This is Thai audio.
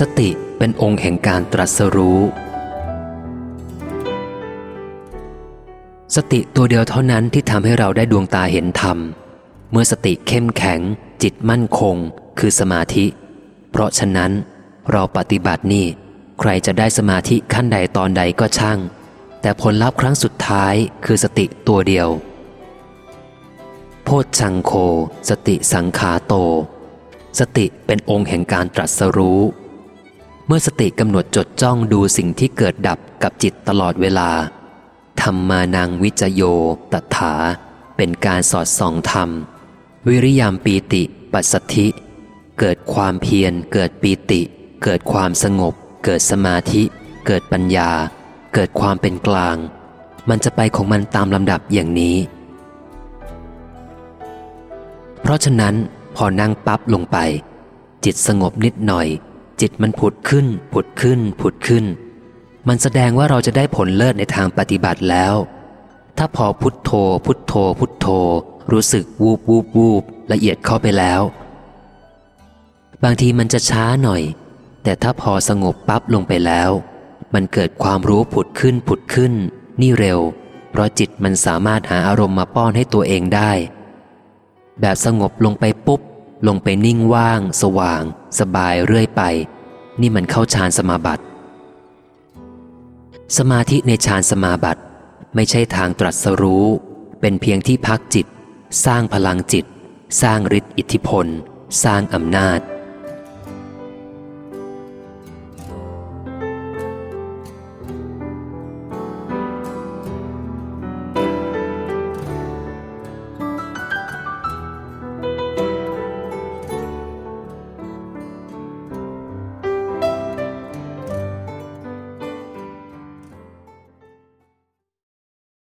สติเป็นองค์แห่งการตรัสรู้ สติตัวเดียวเท่านั้นที่ทำให้เราได้ดวงตาเห็นธรรม เมื่อสติเข้มแข็ง จิตมั่นคง คือสมาธิ เพราะฉะนั้น เราปฏิบัตินี่ ใครจะได้สมาธิขั้นใดตอนใดก็ช่าง แต่ผลลัพธ์ครั้งสุดท้ายคือสติตัวเดียว โพชังโค สติสังขาโต สติเป็นองค์แห่งการตรัสรู้ เมื่อสติกำหนดจดจ้องดูสิ่งที่เกิดดับกับจิตตลอดเวลา ธรรมานังวิจโยตถา เป็นการสอดส่องธรรม วิริยามปีติปัสสธิ เกิดความเพียร เกิดปีติ เกิดความสงบ เกิดสมาธิ เกิดปัญญา เกิดความเป็นกลาง มันจะไปของมันตามลำดับอย่างนี้ เพราะฉะนั้นพอนั่งปั๊บลงไป จิตสงบนิดหน่อย จิตมันผุดขึ้น ผุดขึ้น ผุดขึ้น มันแสดงว่าเราจะได้ผลเลิศในทางปฏิบัติแล้ว ถ้าพอพุทโธ พุทโธ พุทโธ รู้สึกวูบวูบวูบละเอียดเข้าไปแล้ว บางทีมันจะช้าหน่อย แต่ถ้าพอสงบปั๊บลงไปแล้ว มันเกิดความรู้ผุดขึ้นผุดขึ้น นี่เร็ว เพราะจิตมันสามารถหาอารมณ์มาป้อนให้ตัวเองได้ แบบสงบลงไปปุ๊บลงไปนิ่งว่าง สว่าง สบายเรื่อยไป นี่มันเข้าฌานสมาบัติ สมาธิในฌานสมาบัติ ไม่ใช่ทางตรัสรู้ เป็นเพียงที่พักจิต สร้างพลังจิต สร้างฤทธิอิทธิพล สร้างอำนาจ